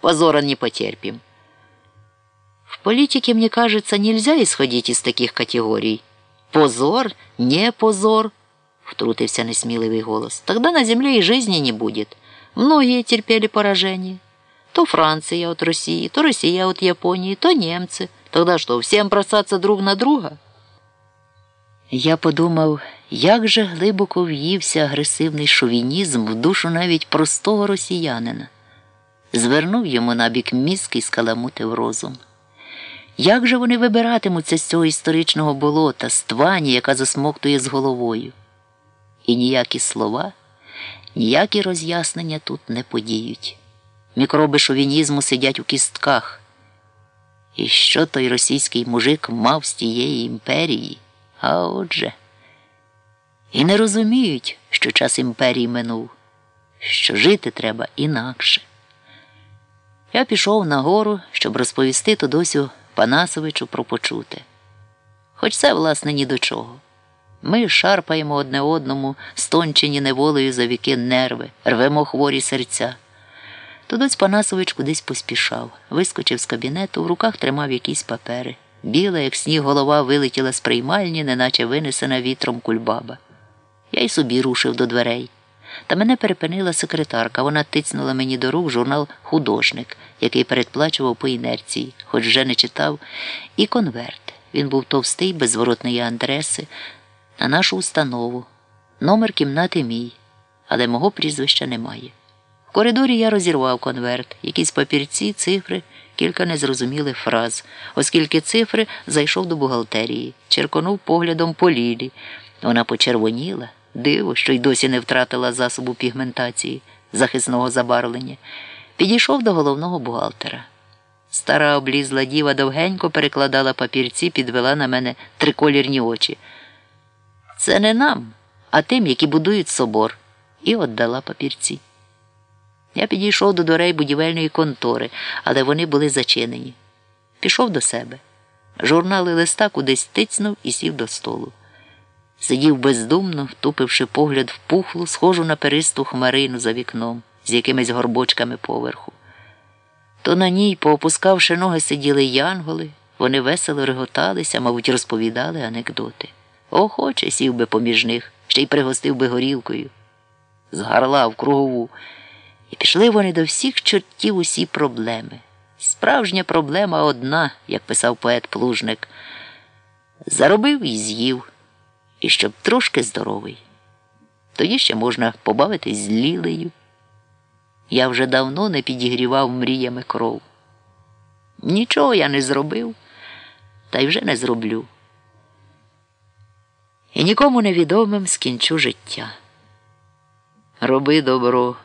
Позора не потерпим. В политике, мне кажется, нельзя исходить из таких категорий. Позор, не позор, втрутився несміливий голос. Тогда на земле и жизни не будет. Многие терпели поражение. То Франция от России, то Россия от Японии, то немцы. Тогда что, всем бросаться друг на друга? Я подумав, як же глибоко в'ївся агресивний шовінізм в душу навіть простого росіянина. Звернув йому набік мізки і скаламутив розум. Як же вони вибиратимуться з цього історичного болота, з твані, яка засмоктує з головою? І ніякі слова, ніякі роз'яснення тут не подіють. Мікроби шовінізму сидять у кістках. І що той російський мужик мав з тієї імперії? А отже, і не розуміють, що час імперії минув, що жити треба інакше. Я пішов на гору, щоб розповісти Тодосю Панасовичу про почуте. Хоч це, власне, ні до чого. Ми шарпаємо одне одному, стончені неволею за віки нерви, рвемо хворі серця. Тодоць Панасович кудись поспішав, вискочив з кабінету, в руках тримав якісь папери. Біла, як сніг голова вилетіла з приймальні, неначе винесена вітром кульбаба. Я й собі рушив до дверей. Та мене перепинила секретарка. Вона тицнула мені до рук журнал Художник, який передплачував по інерції, хоч вже не читав, і конверт. Він був товстий, без адреси, на нашу установу. Номер кімнати мій, але мого прізвища немає. В коридорі я розірвав конверт, якісь папірці, цифри, кілька незрозумілих фраз, оскільки цифри зайшов до бухгалтерії, черконув поглядом по лілі. Вона почервоніла. Диво, що й досі не втратила засобу пігментації, захисного забарвлення, підійшов до головного бухгалтера. Стара облізла діва довгенько перекладала папірці, підвела на мене триколірні очі. Це не нам, а тим, які будують собор, і отдала папірці. Я підійшов до дверей будівельної контори, але вони були зачинені. Пішов до себе. Журнали листа кудись тицнув і сів до столу. Сидів бездумно, втупивши погляд в пухлу, схожу на перисту хмарину за вікном, з якимись горбочками поверху. То на ній, поопускавши ноги, сиділи янголи, вони весело реготалися, мабуть, розповідали анекдоти. Охоче сів би поміж них, ще й пригостив би горілкою. Згарлав кругову. І пішли вони до всіх чортів усі проблеми. Справжня проблема одна, як писав поет Плужник. Заробив і з'їв і щоб трошки здоровий. Тоді ще можна побавитись з лілею. Я вже давно не підігрівав мріями кров. Нічого я не зробив, та й вже не зроблю. І нікому невідомим скінчу життя. Роби добро.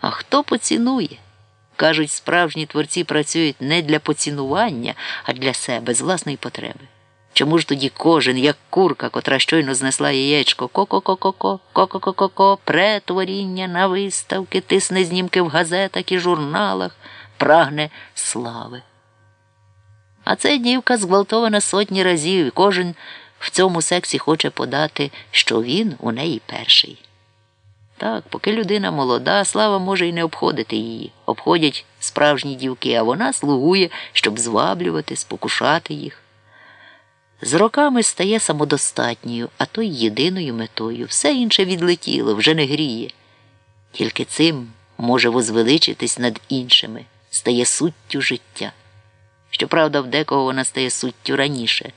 А хто поцінує? Кажуть, справжні творці працюють не для поцінування, а для себе з власної потреби. Чому ж тоді кожен, як курка, котра щойно знесла яєчко, ко-ко-ко-ко-ко, ко-ко-ко-ко, пре творіння на виставки, тисне знімки в газетах і журналах, прагне слави. А це дівка зґвалтована сотні разів, і кожен в цьому сексі хоче подати, що він у неї перший. Так, поки людина молода, слава може й не обходити її. Обходять справжні дівки, а вона слугує, щоб зваблювати, спокушати їх. З роками стає самодостатньою, а то й єдиною метою. Все інше відлетіло, вже не гріє. Тільки цим може возвеличитись над іншими, стає суттю життя. Щоправда, в декого вона стає суттю раніше.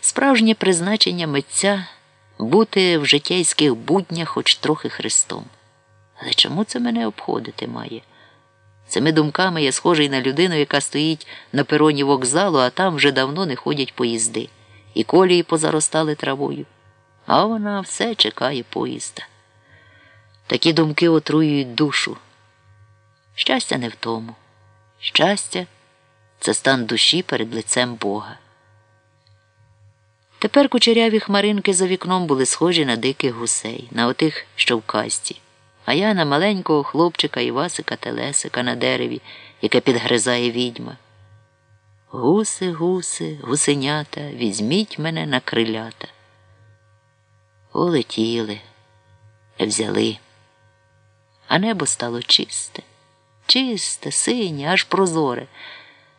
Справжнє призначення митця бути в життєйських буднях хоч трохи Христом. Але чому це мене обходити має? Цими думками я схожий на людину, яка стоїть на пероні вокзалу, а там вже давно не ходять поїзди і колії позаростали травою, а вона все чекає поїзда. Такі думки отруюють душу. Щастя не в тому. Щастя це стан душі перед лицем Бога. Тепер кучеряві хмаринки за вікном були схожі на диких гусей, на отих, що в касті, а я на маленького хлопчика Івасика Телесика на дереві, яке підгризає відьма. Гуси, гуси, гусенята, візьміть мене на крилята. Улетіли, взяли, а небо стало чисте, чисте, синє, аж прозоре.